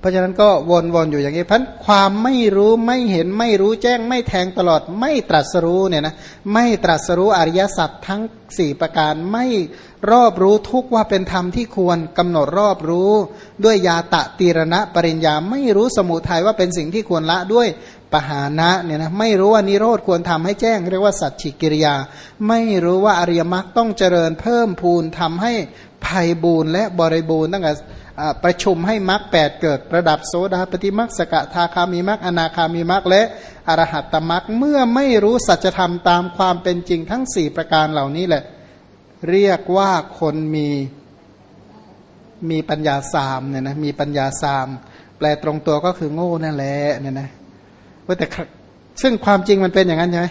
เพราะฉะนั้นก็วนๆอยู่อย่างนี้พันความไม่รู้ไม่เห็นไม่รู้แจ้งไม่แทงตลอดไม่ตรัสรู้เนี่ยนะไม่ตรัสรู้อริยสัจทั้งสี่ประการไม่รอบรู้ทุกว่าเป็นธรรมที่ควรกำหนดรอบรู้ ด้วยยาตะตีรณะปริญญาไม่รู้สมุทัยว่าเป็นสิ่งที่ควรละด้วยปหานะเนี่ยนะไม่รู้ว่านิโรธควรทำให้แจ้ง เรียกว่าสัจฉิกิริยา ไม่รู้ว่าอริยมรรคต้องเจริญเพิ่มพูนทำให้ภัยบูนและบริบูรณ์ตั้งแต่ ประชุมให้มรรคแปดเกิดระดับโสดาปฏิมรรคสกทาคามีมรรคอนาคามีมรรคและอรหัตตมรรคเมื่อไม่รู้สัจธรรมตามความเป็นจริงทั้งสี่ประการเหล่านี้แหละ เรียกว่าคนมีมีปัญญาสามเนี่ยนะมีปัญญาสาม แปลตรงตัวก็คือโง่นั่นแหละเนี่ยนะว่าแต่ซึ่งความจริงมันเป็นอย่างนั้นใช่ไหม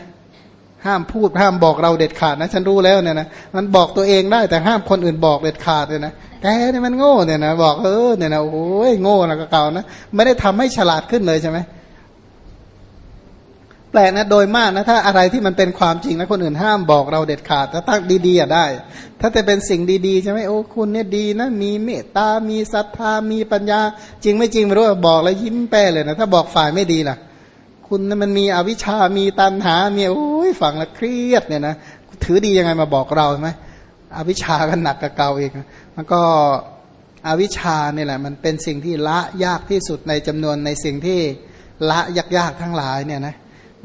ห้ามพูดห้ามบอกเราเด็ดขาดนะ ฉันรู้แล้วเนี่ยนะมันบอกตัวเองได้แต่ห้ามคนอื่นบอกเด็ดขาดเลยนะ แกนี่มันโง่เนี่ยนะบอกเออเนี่ยนะโอ้ยโง่นะก็เก่านะไม่ได้ทำให้ฉลาดขึ้นเลยใช่ไหมแปลกนะโดยมากนะถ้าอะไรที่มันเป็นความจริงนะคนอื่นห้ามบอกเราเด็ดขาดถ้าตั้งดีๆอะได้ ถ้าจะเป็นสิ่งดีๆใช่ไหมโอ้คุณเนี่ยดีนะมีเมตตา มีศรัทธามีปัญญา จริงไม่จริงไม่รู้บอกแล้วยิ้มแป้เลยนะถ้าบอกฝ่ายไม่ดีล่ะ คุณนั้นมันมีอวิชามีตันหามีโอ้ยฟังล้วเครียดเนี่ยนะถือดียังไงมาบอกเราใช่ไหม อวิชากันหนักกับเก่าเองมันก็อวิชานี่แหละ มันเป็นสิ่งที่ละยากที่สุดในจำนวนในสิ่งที่ละยากๆทั้งหลายเนี่ยนะ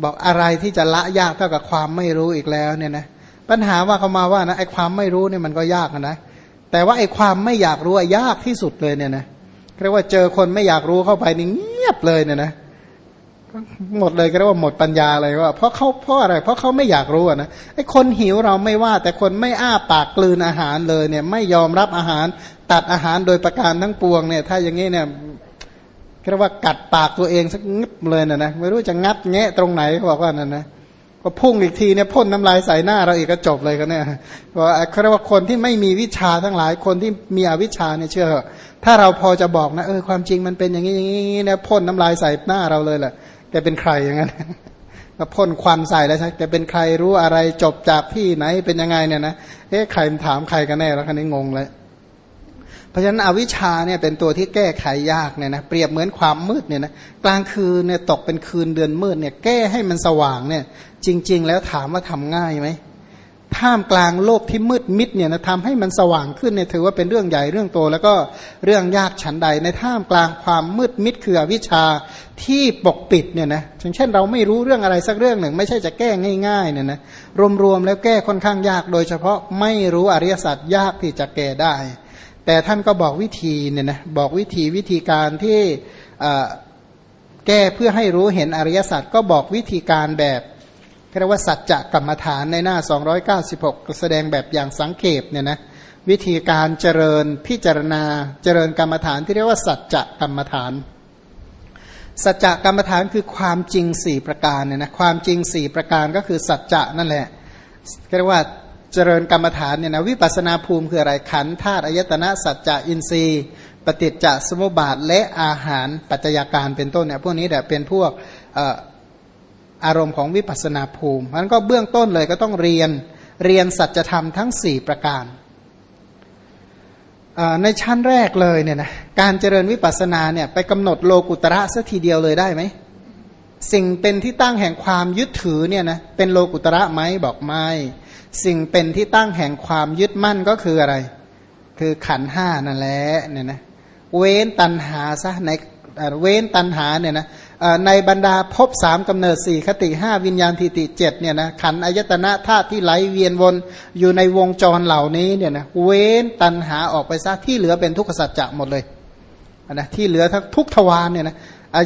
บอกอะไรที่จะละยากเท่ากับความไม่รู้อีกแล้วเนี่ยนะปัญหาว่าเขามาว่านะไอ้ความไม่รู้เนี่ยมันก็ยากนะแต่ว่าไอ้ความไม่อยากรู้ยากที่สุดเลยเนี่ยนะเรียกว่าเจอคนไม่อยากรู้เข้าไปนี่เงียบเลยเนี่ยนะ หมดเลยก็เรียกว่าหมดปัญญาเลยว่า เพราะเขาเพราะอะไร เพราะเขาไม่อยากรู้นะไอ้คนหิวเราไม่ว่า แต่คนไม่อ้าปากกลืนอาหารเลยเนี่ย ไม่ยอมรับอาหารตัดอาหารโดยประการทั้งปวงเนี่ย ถ้าอย่างนี้เนี่ยเรียกว่ากัดปากตัวเองสักงึบเลยนะนะไม่รู้จะงัดแงะตรงไหนเขาบอกว่านั่นนะก็พุ่งอีกทีเนี่ยพ่นน้ำลายใส่หน้าเราอีกก็จบเลยกันเนี่ยว่าเขาเรียกว่าคนที่ไม่มีวิชาทั้งหลายคนที่มีอวิชาเนี่ยเชื่อ ถ้าเราพอจะบอกนะเออความจริงมันเป็นอย่างนี้อย่างนี้เนี่ยพ่นน้ำลายใส่หน้าเราเลยแหละ กเป็นใครอย่างนั้นก็พ่นควันใส่แล้วใช่แกเป็นใครรู้อะไรจบจากที่ไหนเป็นยังไงเนี่ยนะเอ๊ะใครถามใครกันแน่แล้วคันนี้งงเลย เพราะฉะนั้นอวิชชาเนี่ยเป็นตัวที่แก้ไขยากเนี่ยนะเปรียบเหมือนความมืดเนี่ยนะกลางคืนเนี่ยตกเป็นคืนเดือนมืดเนี่ยแก้ให้มันสว่างเนี่ย จริง ๆ แล้วถามว่าทำง่ายไหม ท่ามกลางโลกที่มืดมิดเนี่ยนะทำให้มันสว่างขึ้นเนี่ยถือว่าเป็นเรื่องใหญ่เรื่องโต แล้วก็เรื่องยากฉันใด ในท่ามกลางความมืดมิดคืออวิชชาที่ปกปิดเนี่ยนะเช่นเราไม่รู้เรื่องอะไรสักเรื่องหนึ่ง ไม่ใช่จะแก้ง่ายๆเนี่ยนะรวมๆแล้วแก้ค่อนข้างยาก โดยเฉพาะไม่รู้อริยสัจยากที่จะแก้ได้ แต่ท่านก็บอกวิธีเนี่ยนะบอกวิธีวิธีการที่แก้เพื่อให้รู้เห็นอริยสัจก็บอกวิธีการแบบ เรียกว่าสัจจะกรรมฐานในหน้า 296 แสดงแบบอย่างสังเขปเนี่ยนะวิธีการเจริญพิจารณาเจริญกรรมฐานที่เรียกว่าสัจจะกรรมฐาน สัจจะกรรมฐานคือความจริงสี่ประการเนี่ยนะความจริงสี่ประการก็คือสัจจะนั่นแหละเรียกว่าเจริญกรรมฐานเนี่ยนะวิปัสนาภูมิคืออะไรขันธาตุอายตนะสัจจะอินทรีย์ ปฏิจจสมุปบาทและอาหารปัจจัยการเป็นต้นเนี่ยพวกนี้แหละเป็นพวก อารมณ์ของวิปัสนาภูมิมันก็เบื้องต้นเลยก็ต้องเรียนเรียนสัจธรรมทั้ง 4 ประการ ในชั้นแรกเลยเนี่ยนะการเจริญวิปัสสนาเนี่ยไปกำหนดโลกุตระสัทีเดียวเลยได้ไหมสิ่งเป็นที่ตั้งแห่งความยึดถือเนี่ยนะเป็นโลกุตระไหมบอกไม่สิ่งเป็นที่ตั้งแห่งความยึดมั่นก็คืออะไร คือขันห้านั่นแหละเนี่ยนะเว้นตันหาซะใน เว้นตันหาเนี่ยนะในบรรดาภพสามกำเนิดสี่คติห้าวิญญาณทิติเจ็ดเนี่ยนะขันอายตนะธาตุที่ไหลเวียนวนอยู่ในวงจรเหล่านี้เนี่ยนะเว้นตันหาออกไปซะที่เหลือเป็นทุกขสัจจะหมดเลยนะที่เหลือทั้งทุกทวารเนี่ยนะ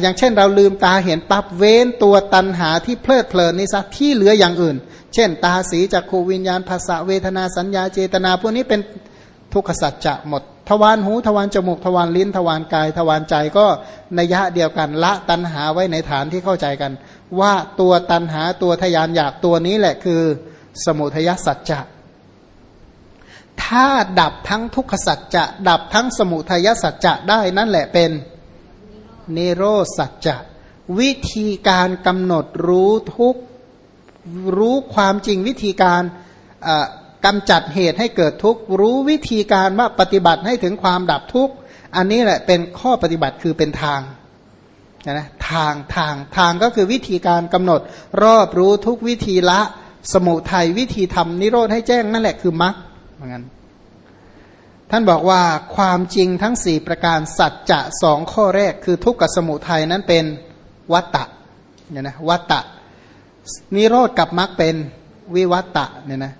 อย่างเช่นเราลืมตาเห็นปั๊บเว้นตัวตันหาที่เพลิดเพลินนี่ซะที่เหลืออย่างอื่น เช่น ตาสีจักขูวิญญาณภาษาเวทนาสัญญาเจตนา พวกนี้เป็นทุกขสัจจะหมด ทวารหูทวารจมูกทวารลิ้นทวารกายทวารใจก็ในยะเดียวกันละตันหาไว้ในฐานที่เข้าใจกัน ว่าตัวตันหาตัวทยานอยากตัวนี้แหละคือ สมุทยสัจจะถ้าดับทั้งทุกขสัจจะ ดับทั้งสมุทยสัจจะได้นั่นแหละเป็นนิโรสัจจะ วิธีการกำหนดรู้ทุกรู้ความจริงวิธีการ กำจัดเหตุให้เกิดทุกข์รู้วิธีการว่าปฏิบัติให้ถึงความดับทุกข์อันนี้แหละเป็นข้อปฏิบัติคือเป็นทางนะทางทางทางก็คือวิธีการกำหนด รอบรู้ทุกวิธีละสมุทัยวิธีทำนิโรธให้แจ้งนั่นแหละคือมรรคเหมือนกันท่านบอกว่าความจริงทั้งสี่ประการสัจจะสองข้อแรกคือทุกข์กับสมุทัยนั้นเป็นวัตตะเนี่ยนะวัตตะนิโรธกับมรรคเป็นวิวัตตะเนี่ยนะ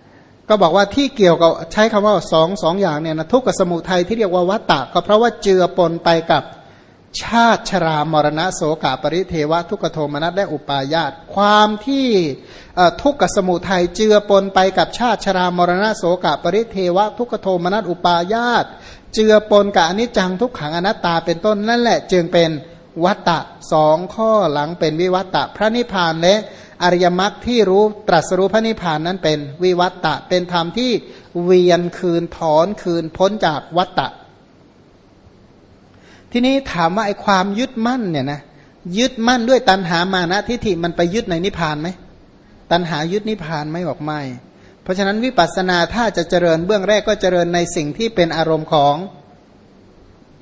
ก็บอกว่าที่เกี่ยวกับใช้คำว่าสองสองอย่างเนี่ยนะทุกข์กับสมุทัยที่เรียกว่าวัตตะ ก็เพราะว่าเจือปนไปกับชาติชรามรณะโสกาปริเทวะทุกขโทมนัสและอุปาญาตความที่ทุกขสมุทัยเจือปนไปกับชาติชรามรณะโสกาปริเทวะทุกขโทมนัสอุปาญาตเจือปนกับอนิจจังทุกขังอนัตตาเป็นต้นนั่นแหละจึงเป็น วัตตะสองข้อหลังเป็นวิวัตตะ พระนิพพานและอริยมรรคที่รู้ตรัสรู้พระนิพพานนั้นเป็นวิวัตตะ เป็นธรรมที่เวียนคืนถอนคืนพ้นจากวัตตะ ทีนี้ถามว่าไอ้ความยึดมั่นเนี่ยนะยึดมั่นด้วยตัณหามานะทิฏฐิมันไปยึดในนิพพานไหมตัณหายึดนิพพานไหมบอกไม่ เพราะฉะนั้นวิปัสสนาถ้าจะเจริญเบื้องแรกก็เจริญในสิ่งที่เป็นอารมณ์ของ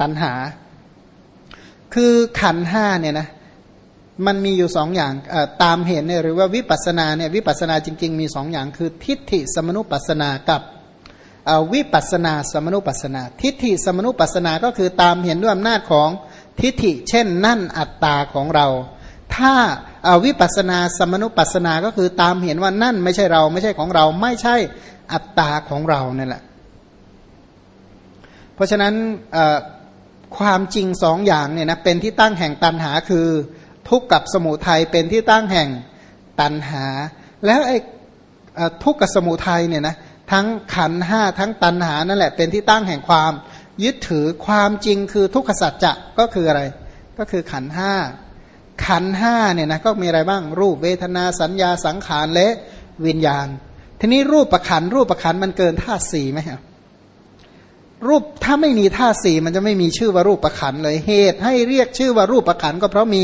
ตัณหา คือขันห้าเนี่ยนะมันมีอยู่สองอย่างตามเห็นเนี่ยหรือว่าวิปัสนาเนี่ยวิปัสนาจริง ๆ มีสองอย่าง คือทิฏฐิสมนุปัสนากับวิปัสนาสมนุปัสนา ทิฏฐิสมนุปัสนาก็คือตามเห็นด้วยอำนาจของทิฏฐิ เช่น นั่นอัตตาของเรา ถ้าอาวิปัสนาสมนุปัสนาก็คือตามเห็นว่านั่นไม่ใช่เราไม่ใช่ของเรา ไม่ใช่อัตตาของเราเนี่ยแหละ เพราะฉะนั้น ความจริงสองอย่างเนี่ยนะเป็นที่ตั้งแห่งตันหาคือ ทุกข์กับสมุทัยเป็นที่ตั้งแห่งตันหา แล้วไอ้ทุกข์กับสมุทัยเนี่ยนะทั้งขันห้าทั้งตันหานั่นแหละเป็นที่ตั้งแห่งความ ยึดถือความจริงคือทุกขสัจจะก็คืออะไร ก็คือขันห้าขันห้าเนี่ยนะก็มีอะไรบ้างรูปเวทนาสัญญาสังขารและวิญญาณ ทีนี้รูปประขันรูปประขันมันเกินธาตุสี่ไหมครับ รูปถ้าไม่มีธาตุสี่มันจะไม่มีชื่อว่ารูปประขันเลยเหตุให้เรียกชื่อว่ารูปประขันก็เพราะมี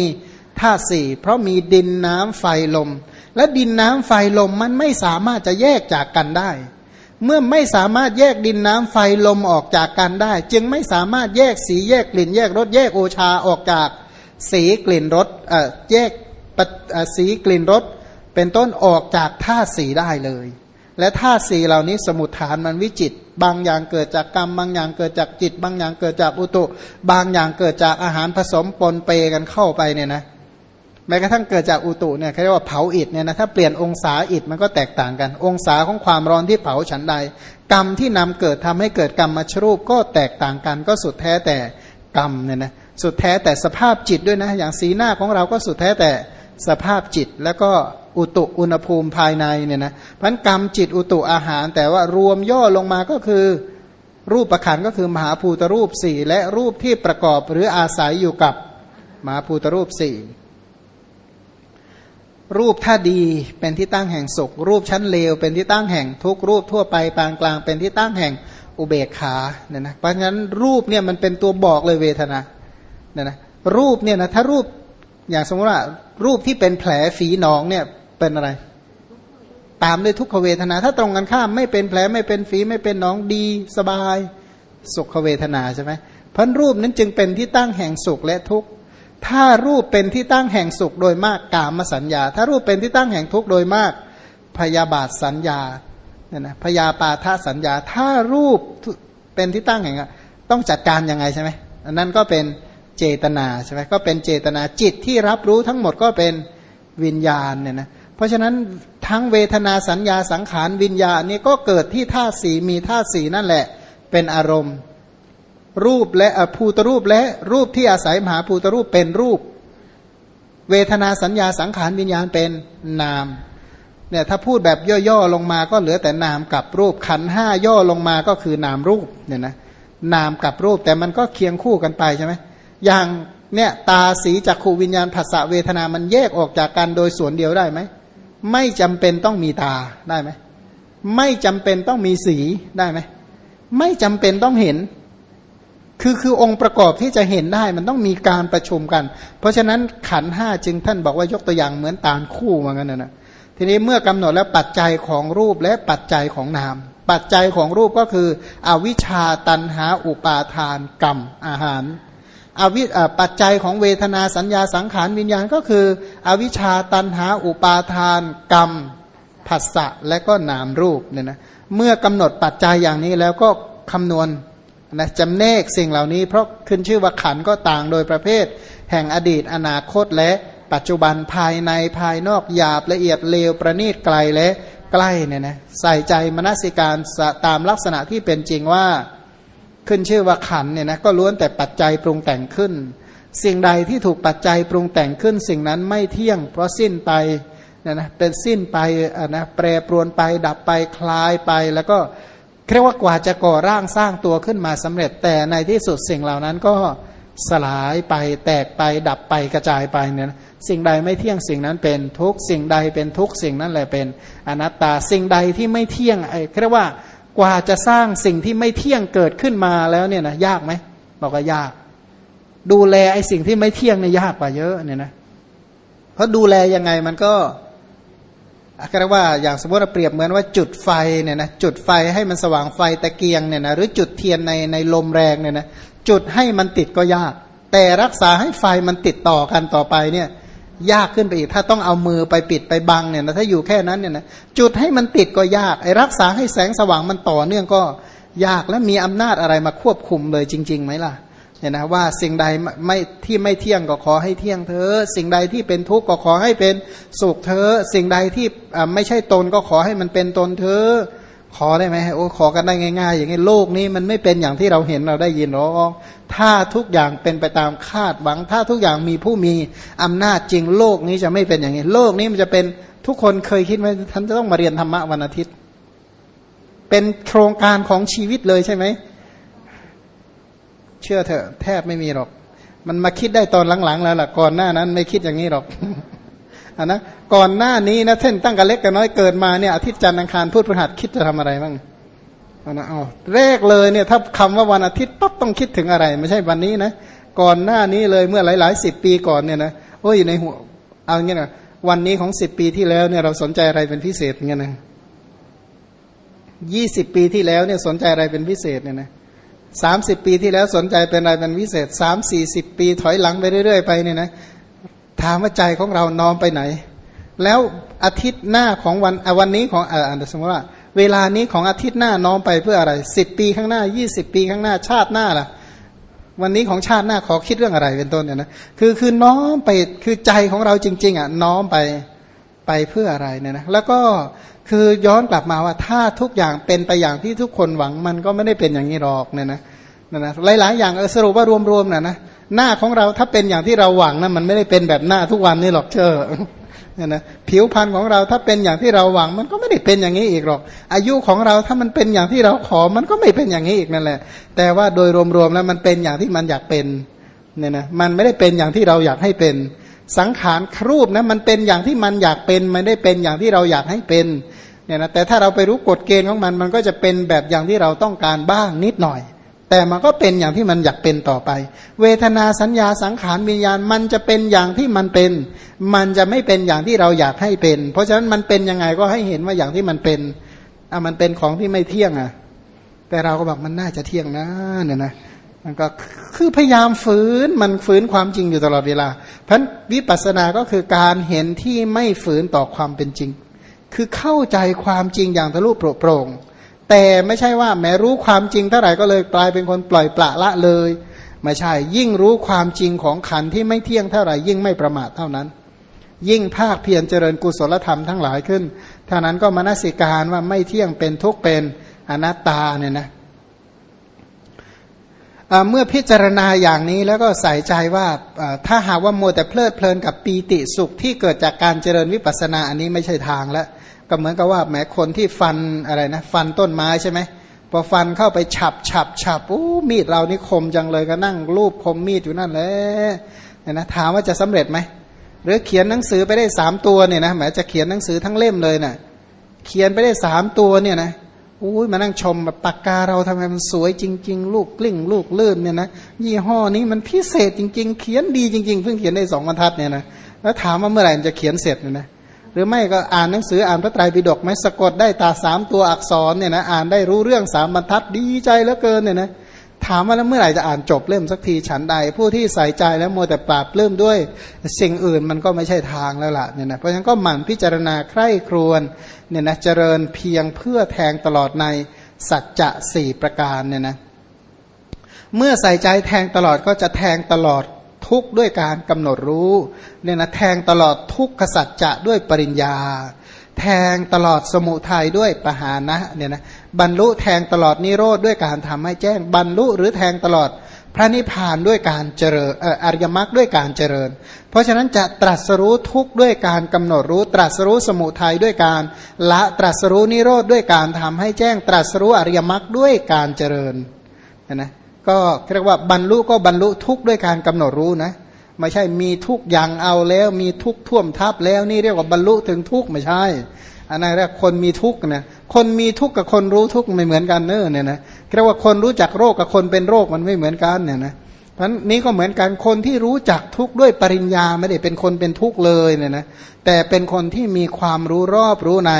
ธาตุสี่เพราะมีดินน้ำไฟลม และดินน้ำไฟลมมันไม่สามารถจะแยกจากกันได้ เมื่อไม่สามารถแยกดินน้ำไฟลมออกจากกันได้ จึงไม่สามารถแยกสีแยกกลิ่น แยกรสแยกโอชาออกจากสีกลิ่นรสแยกสีกลิ่นรสเป็นต้นออกจากธาตุสีได้เลย และธาตุสีเหล่านี้สมุทฐานมันวิจิต บางอย่างเกิดจากกรรม บางอย่างเกิดจากจิต บางอย่างเกิดจากอุตุ บางอย่างเกิดจากอาหารผสมปนเปกันเข้าไปเนี่ยนะแม้กระทั่งเกิดจากอุตุเนี่ยเขาเรียกว่าเผาอิฐเนี่ยนะถ้าเปลี่ยนองศาอิฐมันก็แตกต่างกัน องศาของความร้อนที่เผาฉันใด กรรมที่นำเกิดทำให้เกิดกรรมมาชรูปก็แตกต่างกัน ก็สุดแท้แต่กรรมเนี่ยนะสุดแท้แต่สภาพจิตด้วยนะ อย่างสีหน้าของเราก็สุดแท้แต่สภาพจิตแล้วก็ อุตุอุณหภูมิภายในเนี่ยนะพันกรรมจิตอุตุอาหาร แต่ว่ารวมย่อลงมาก็คือ รูปประคันก็คือมหาภูตรูปสี่และรูปที่ประกอบหรืออาศัยอยู่กับมหาภูตรูปสี่รูปถ้าดีเป็นที่ตั้งแห่งสุข รูปชั้นเลวเป็นที่ตั้งแห่งทุกรูปทั่วไปปานกลางเป็นที่ตั้งแห่งอุเบกขาเนี่ยนะเพราะฉะนั้นรูปเนี่ยมันเป็นตัวบอกเลยเวทนาเนี่ยนะรูปเนี่ยนะถ้ารูปอย่างสมมติว่ารูปที่เป็นแผลฝีหนองเนี่ย เป็นอะไร ตามด้วยทุกขเวทนา ถ้าตรงกันข้ามไม่เป็นแผลไม่เป็นฝีไม่เป็นหนองดีสบาย สุขเวทนาใช่ไหมพันรูปนั้นจึงเป็นที่ตั้งแห่งสุขและทุกข์ถ้ารูปเป็นที่ตั้งแห่งสุขโดยมากกามสัญญา ถ้ารูปเป็นที่ตั้งแห่งทุกข์โดยมาก พยาบาทสัญญาเนี่ยนะพยาปาทาสัญญา ถ้ารูปเป็นที่ตั้งแห่งต้องจัดการยังไงใช่ไหมอันนั้นก็เป็นเจตนาใช่ไหมก็เป็นเจตนาจิตที่รับรู้ทั้งหมดก็เป็นวิญญาณเนี่ยนะ เพราะฉะนั้นทั้งเวทนาสัญญาสังขารวิญญาณนี่ก็เกิดที่ธาตุสีมีธาตุสีนั่นแหละ เป็นอารมณ์ รูปและภูตรูปและรูปที่อาศัยมหาภูตรูปเป็นรูป เวทนาสัญญาสังขารวิญญาณเป็นนามเนี่ยถ้าพูดแบบย่อๆลงมาก็เหลือแต่นามกับรูปขันห้าย่อลงมาก็คือนามรูปเนี่ยนะนามกับรูปแต่มันก็เคียงคู่กันไปใช่ไหมอย่างเนี่ยตาสีจักขูวิญญาณภาษาเวทนามันแยกออกจากกันโดยส่วนเดียวได้ไหม ไม่จำเป็นต้องมีตาได้ไหมไม่จำเป็นต้องมีสีได้ไหมไม่จำเป็นต้องเห็น คือคือองค์ประกอบที่จะเห็นได้มันต้องมีการประชุมกัน เพราะฉะนั้นขันห้าจึงท่านบอกว่ายกตัวอย่างเหมือนตาลคู่เหมือนกันนะทีนี้เมื่อกำหนดแล้วปัจจัยของรูปและปัจจัยของนาม ปัจจัยของรูปก็คือ อวิชชาตันหาอุปาทานกรรมอาหาร อวิปัจจัยของเวทนาสัญญาสังขารวิญญาณก็คือ อวิชชาตันหาอุปาทานกรรมผัสสะและก็นามรูปเนี่ยนะเมื่อกำหนดปัจจัยอย่างนี้แล้วก็คำนวณนะจำแนกสิ่งเหล่านี้ เพราะขึ้นชื่อว่าขันก็ต่างโดยประเภท แห่งอดีตอนาคตและปัจจุบันภายในภายนอกหยาบละเอียดเลวประณีตไกลและใกล้เนี่ยนะใส่ใจมนสิการตามลักษณะที่เป็นจริงว่า ขึ้นชื่อว่าขันเนี่ยนะก็ล้วนแต่ปัจจัยปรุงแต่งขึ้น สิ่งใดที่ถูกปัจจัยปรุงแต่งขึ้น สิ่งนั้นไม่เที่ยง เพราะสิ้นไปนะนะเป็นสิ้นไปอะนะแปรปรวนไปดับไปคลายไป แล้วก็เรียกว่ากว่าจะก่อร่างสร้างตัวขึ้นมาสำเร็จแต่ในที่สุดสิ่งเหล่านั้นก็สลายไปแตกไปดับไปกระจายไปเนี่ยสิ่งใดไม่เที่ยงสิ่งนั้นเป็นทุกสิ่งใดเป็นทุกสิ่งนั้นแหละเป็นอนัตตาสิ่งใดที่ไม่เที่ยงไอ้เรียกว่า กว่าจะสร้างสิ่งที่ไม่เที่ยงเกิดขึ้นมาแล้วเนี่ยนะยากไหมบอกว่ายาก ดูแลไอ้สิ่งที่ไม่เที่ยงเนี่ยยากกว่าเยอะเนี่ยนะเพราะดูแลยังไงมันก็ก็เรียกว่าอย่างสมมติเราเปรียบเหมือนว่าจุดไฟเนี่ยนะจุดไฟให้มันสว่างไฟตะเกียงเนี่ยนะหรือจุดเทียนในในลมแรงเนี่ยนะจุดให้มันติดก็ยาก แต่รักษาให้ไฟมันติดต่อกันต่อไปเนี่ย ยากขึ้นไปอีก ถ้าต้องเอามือไปปิดไปบังเนี่ยนะถ้าอยู่แค่นั้นเนี่ยนะจุดให้มันติดก็ยากไอ้รักษาให้แสงสว่างมันต่อเนื่องก็ยากและมีอำนาจอะไรมาควบคุมเลยจริงๆไหมล่ะเนี่ยนะว่าสิ่งใดไม่ที่ไม่เที่ยงก็ขอให้เที่ยงเธอ สิ่งใดที่เป็นทุกข์ก็ขอให้เป็นสุขเธอ สิ่งใดที่ไม่ใช่ตนก็ขอให้มันเป็นตนเธอ ขอได้ไหมโอ้ขอกันได้ง่ายๆ อย่างนี้โลกนี้มันไม่เป็นอย่างที่เราเห็นเราได้ยินหรอกถ้าทุกอย่างเป็นไปตามคาดหวัง ถ้าทุกอย่างมีผู้มีอำนาจจริงโลกนี้จะไม่เป็นอย่างนี้ โลกนี้มันจะเป็นทุกคนเคยคิดไหมท่านจะต้องมาเรียนธรรมะวันอาทิตย์ เป็นโครงการของชีวิตเลยใช่ไหมเชื่อเถอะแทบไม่มีหรอก มันมาคิดได้ตอนหลังๆ แล้วล่ะก่อนหน้านั้น ไม่คิดอย่างนี้หรอก อันนะก่อนหน้านี้นะเท่นตั้งกันเล็กกันน้อยเกิดมาเนี่ยอาทิตย์จันทร์อังคารพุธพฤหัสคิดจะทำอะไรบ้างอันนะอ๋อแรกเลยเนี่ยถ้าคำว่าวันอาทิตย์ปั๊บต้องคิดถึงอะไร ไม่ใช่วันนี้นะก่อนหน้านี้เลยเมื่อหลายๆสิบปีก่อนเนี่ยนะโอ้ยในหัวเอางี้นะวันนี้ของสิบปีที่แล้วเนี่ยเราสนใจอะไรเป็นพิเศษเงี้ยนะยี่สิบปีที่แล้วเนี่ยสนใจอะไรเป็นพิเศษเนี่ยนะสามสิบปีที่แล้วสนใจเป็นอะไรเป็นพิเศษสามสี่สิบปีถอยหลังไปเรื่อยๆไปเนี่ยนะ ถามว่าใจของเราน้อมไปไหน แล้วอาทิตย์หน้าของวันวันนี้ของอ่าสมมติว่า เวลานี้ของอาทิตย์หน้าน้อมไปเพื่ออะไรสิบปีข้างหน้ายี่สิบปีข้างหน้าชาติหน้าล่ะ วันนี้ของชาติหน้าขอคิดเรื่องอะไรเป็นต้นเนี่ยนะคือคือน้อมไปคือใจของเราจริง ๆอะน้อมไปไปเพื่ออะไรเนี่ยนะแล้วก็คือย้อนกลับมาว่าถ้าทุกอย่างเป็นไปอย่างที่ทุกคนหวังมันก็ไม่ได้เป็นอย่างนี้หรอกเนี่ยนะนะนะหลายๆอย่างสรุปว่ารวมๆนะนะ หน้าของเราถ้าเป็นอย่างที่เราหวังนะมันไม่ได้เป็นแบบหน้าทุกวันนี่หรอกเชื่อเนี่ยนะผิวพรรณของเราถ้าเป็นอย่างที่เราหวัง มันก็ไม่ได้เป็นอย่างนี้อีกหรอก อายุของเราถ้ามันเป็นอย่างที่เราขอ มันก็ไม่เป็นอย่างนี้อีกนั่นแหละ แต่ว่าโดยรวมๆแล้วมันเป็นอย่างที่มันอยากเป็นเนี่ยนะมันไม่ได้เป็นอย่างที่เราอยากให้เป็น สังขารครูปนะมันเป็นอย่างที่มันอยากเป็นมันได้เป็นอย่างที่เราอยากให้เป็นเนี่ยนะแต่ถ้าเราไปรู้กฎเกณฑ์ของมันมันก็จะเป็นแบบอย่างที่เราต้องการบ้างนิดหน่อย แต่มันก็เป็นอย่างที่มันอยากเป็นต่อไป เวทนาสัญญาสังขารวิญญาณมันจะเป็นอย่างที่มันเป็น มันจะไม่เป็นอย่างที่เราอยากให้เป็น เพราะฉะนั้นมันเป็นยังไงก็ให้เห็นว่าอย่างที่มันเป็นอะมันเป็นของที่ไม่เที่ยงอะ แต่เราก็บอกมันน่าจะเที่ยงนะเนี่ยนะมันก็คือพยายามฝืนมันฝืนความจริงอยู่ตลอดเวลา เพราะวิปัสสนาก็คือการเห็นที่ไม่ฝืนต่อความเป็นจริง คือเข้าใจความจริงอย่างทะลุโปร่ง แต่ไม่ใช่ว่าแม้รู้ความจริงเท่าไหร่ก็เลยกลายเป็นคนปล่อยปละละเลย ไม่ใช่ ยิ่งรู้ความจริงของขันที่ไม่เที่ยงเท่าไหร่ยิ่งไม่ประมาทเท่านั้น ยิ่งภาคเพียรเจริญกุศลธรรมทั้งหลายขึ้นเท่านั้นก็มนสิการว่าไม่เที่ยงเป็นทุกเป็นอนัตตาเนี่ยนะเมื่อพิจารณาอย่างนี้แล้วก็ใส่ใจว่าถ้าหากว่าโมแต่เพลิดเพลินกับปีติสุขที่เกิดจากการเจริญวิปัสสนาอันนี้ไม่ใช่ทางแล้ว ก็เหมือนกับว่าแม้คนที่ฟันอะไรนะ ฟันต้นไม้ใช่ไหมพอฟันเข้าไปฉับฉับฉับอู้มีดเรานี่คมจังเลยก็นั่งรูปคมมีดอยู่นั่นแหละเนี่ยนะถามว่าจะสำเร็จไหมหรือเขียนหนังสือไปได้สามตัวเนี่ยนะแม้จะเขียนหนังสือทั้งเล่มเลยนะ่ะเขียนไปได้สามตัวเนี่ยนะอุ้ยมานั่งชมแบบปากกาเราทำไมมันสวยจริง ๆ ลูกกลิ้งลูกลื่นเนี่ยนะยี่ห้อนี้มันพิเศษจริง ๆ เขียนดีจริง ๆ เพิ่งเขียนได้สองบรรทัดเนี่ยนะแล้วถามว่าเมื่อไหร่จะเขียนเสร็จเนี่ยนะ หรือไม่ก็อ่านหนังสืออ่านพระไตรปิฎกไหมสะกดได้ตาสามตัวอักษรเนี่ยนะอ่านได้รู้เรื่องสามบรรทัดดีใจเหลือเกินเนี่ยนะถามว่าแล้วเมื่อไหร่จะอ่านจบเล่มสักทีฉันใด ผู้ที่ใส่ใจแล้วมัวแต่ปราบเริ่มด้วย สิ่งอื่นมันก็ไม่ใช่ทางแล้วล่ะเนี่ยนะเพราะฉะนั้นก็หมั่นพิจารณาใคร่ครวญเนี่ยนะเจริญเพียงเพื่อแทงตลอดในสัจจะสี่ประการเนี่ยนะเมื่อใส่ใจแทงตลอดก็จะแทงตลอด ทุกด้วยการกำหนดรู้เนี่ยนะแทงตลอดทุกขสัจจะด้วยปริญญา แทงตลอดสมุทัยด้วยปหานะเนี่ยนะบรรลุแทงตลอดนิโรธด้วยการทำให้แจ้งบรรลุหรือแทงตลอดพระนิพพานด้วยการเจริญอริยมรรคด้วยการเจริญ เพราะฉะนั้นจะตรัสรู้ทุกข์ด้วยการกำหนดรู้ ตรัสรู้สมุทัยด้วยการ ละตรัสรู้นิโรธด้วยการทำให้แจ้งตรัสรู้อริยมรรคด้วยการเจริญนะ ก็เรียกว่าบรรลุก็บรรลุทุกข์ด้วยการกำหนดรู้นะ ไม่ใช่มีทุกอย่างเอาแล้วมีทุกท่วมทับแล้วนี่เรียกว่าบรรลุถึงทุกไม่ใช่ อันนั้นเรียกคนมีทุกนะคนมีทุกกับคนรู้ทุกไม่เหมือนกันเนอเนี่ยนะเรียกว่าคนรู้จักโรคกับคนเป็นโรคมันไม่เหมือนกันเนี่ยนะเพราะนี้ก็เหมือนกันคนที่รู้จักทุกด้วยปริญญาไม่ได้เป็นคนเป็นทุกเลยเนี่ยนะแต่เป็นคนที่มีความรู้รอบรู้ใน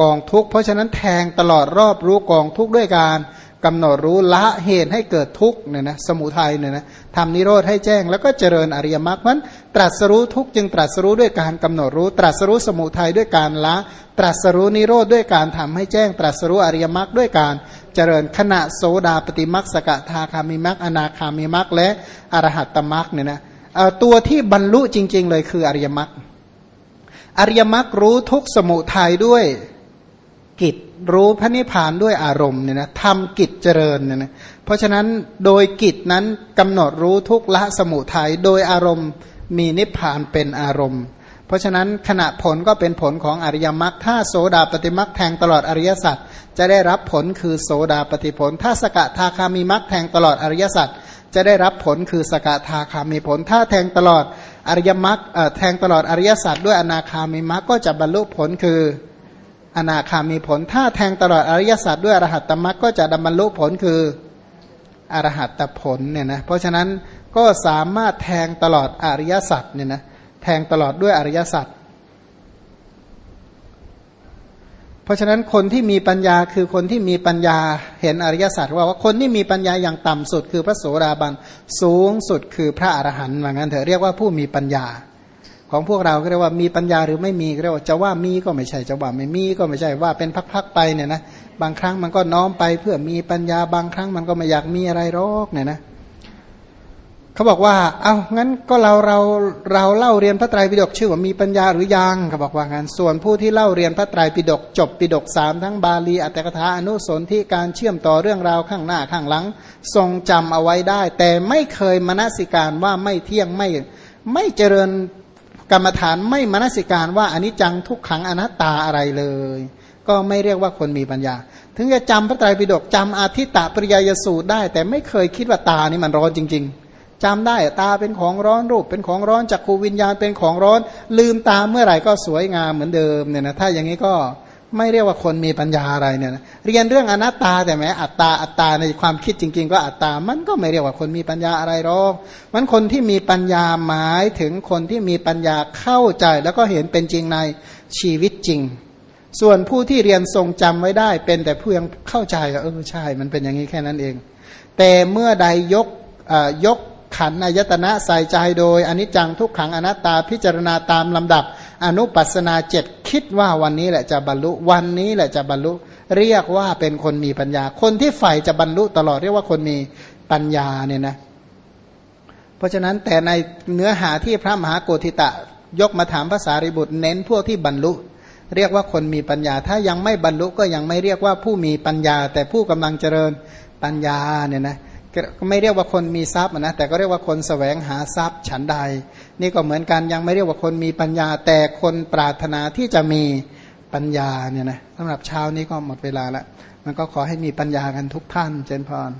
กองทุกเพราะฉะนั้นแทงตลอดรอบรู้กองทุกด้วยการ กำหนดรู้ละเหตุให้เกิดทุกข์เนี่ยนะสมุทัยเนี่ยนะทำนิโรธให้แจ้ง แล้วก็เจริญอริยมรรคมันตรัสรู้ทุกข์จึงตรัสรู้ด้วยการกำหนดรู้ ตรัสรู้สมุทัยด้วยการละ ตรัสรู้นิโรธด้วยการทำให้แจ้ง ตรัสรู้อริยมรรคด้วยการเจริญขณะโสดาปฏิมรรคสกทาคามิมรรคอนาคามิมรรคและอรหัตตมรรคเนี่ยนะตัวที่บรรลุจริง ๆ เลยคืออริยมรรคอริยมรรครู้ทุกสมุทัยด้วย กิจรู้พระนิพพานด้วยอารมณ์เนี่ยนะทำกิจเจริญเนี่ยนะเพราะฉะนั้นโดยกิจนั้นกำหนดรู้ทุกละสมุทัยโดยอารมณ์มีนิพพานเป็นอารมณ์ เพราะฉะนั้นขณะผลก็เป็นผลของอริยมรรคถ้าโสดาปฏิมรรคแทงตลอดอริยสัจจะได้รับผลคือโสดาปฏิผล ถ้าสกทาคามีมรรคแทงตลอดอริยสัจจะได้รับผลคือสกทาคามีผล ถ้าแทงตลอดอริยมรรคแทงตลอดอริยสัจด้วยอนาคามีมรรคก็จะบรรลุผลคือ อนาคามีผล ถ้าแทงตลอดอริยสัจด้วยอรหัตตมรรคก็จะดำบรรลุผลคืออรหัตตผลเนี่ยนะเพราะฉะนั้นก็สามารถแทงตลอดอริยสัจเนี่ยนะแทงตลอดด้วยอริยสัจเพราะฉะนั้นคนที่มีปัญญาคือคนที่มีปัญญาเห็นอริยสัจว่าว่าคนที่มีปัญญาอย่างต่ำสุด คือพระโสดาบันสูงสุดคือพระอรหันต์ว่างั้นเถอะเรียกว่าผู้มีปัญญา ของพวกเราก็เรียกว่ามีปัญญาหรือไม่มีก็เรียกว่าจะว่ามีก็ไม่ใช่จะว่าไม่มีก็ไม่ใช่ว่าเป็นพักๆไปเนี่ยนะบางครั้งมันก็น้อมไปเพื่อมีปัญญาบางครั้งมันก็ไม่อยากมีอะไรรอกเนี่ยนะเขาบอกว่า เอา้างั้นก็เราเราเราเล่าเรียนพระไตรปิฎกชื่อว่ามีปัญญาหรือยังเขาบอกว่างั้นส่วนผู้ที่เล่าเรียนพระไตรปิฎกจบปิฎกสามทั้งบาลีอัตถกถาอนุสนที่การเชื่อมต่อเรื่องราวข้างหน้าข้างหลัง ทรงจำเอาไว้ได้ แต่ไม่เคยมนสิการว่าไม่เที่ยงไม่ไม่เจริญ กรรมฐานไม่มนสิการว่าอนิจจังทุกขังอนัตตาอะไรเลย ก็ไม่เรียกว่าคนมีปัญญา ถึงจะจำพระไตรปิฎกจำอาทิตตปริยยสูตรได้ แต่ไม่เคยคิดว่าตานี่มันร้อนจริง ๆจำได้ตาเป็นของร้อนรูป เป็นของร้อนจักขูวิญญาณเป็นของร้อน ลืมตาเมื่อไหร่ก็สวยงามเหมือนเดิมเนี่ยนะถ้าอย่างนี้ก็ ไม่เรียกว่าคนมีปัญญาอะไรเนี่ยนะเรียนเรื่องอนัตตาแต่แม้อัตตาอัตตาในความคิดจริง ๆ ก็อัตตา มันก็ไม่เรียกว่าคนมีปัญญาอะไรหรอกมันคนที่มีปัญญาหมายถึงคนที่มีปัญญาเข้าใจ แล้วก็เห็นเป็นจริงในชีวิตจริง ส่วนผู้ที่เรียนทรงจำไว้ได้ เป็นแต่เพียงเข้าใจเออใช่ มันเป็นอย่างนี้แค่นั้นเอง แต่เมื่อใดยกยกขันอายตนะใส่ใจโดยอนิจจังทุกขังอนัตตาพิจารณาตามลำดับ อนุปัสนาเจ็ดคิดว่าวันนี้แหละจะบรรลุวันนี้แหละจะบรรลุ เรียกว่าเป็นคนมีปัญญา คนที่ใฝ่จะบรรลุตลอดเรียกว่าคนมีปัญญาเนี่ยนะ เพราะฉะนั้นแต่ในเนื้อหาที่พระมหาโกธิตะยกมาถามภาษาริบุตรเน้นพวกที่บรรลุ เรียกว่าคนมีปัญญา ถ้ายังไม่บรรลุก็ยังไม่เรียกว่าผู้มีปัญญา แต่ผู้กำลังเจริญปัญญาเนี่ยนะ ไม่เรียกว่าคนมีทรัพย์นะแต่ก็เรียกว่าคนสแสวงหาทรัพย์ฉันใด นี่ก็เหมือนกันยังไม่เรียกว่าคนมีปัญญา แต่คนปรารถนาที่จะมีปัญญาเนี่ยนะสำหรับเช้านี้ก็หมดเวลาละมันก็ขอให้มีปัญญากันทุกท่านเจนพร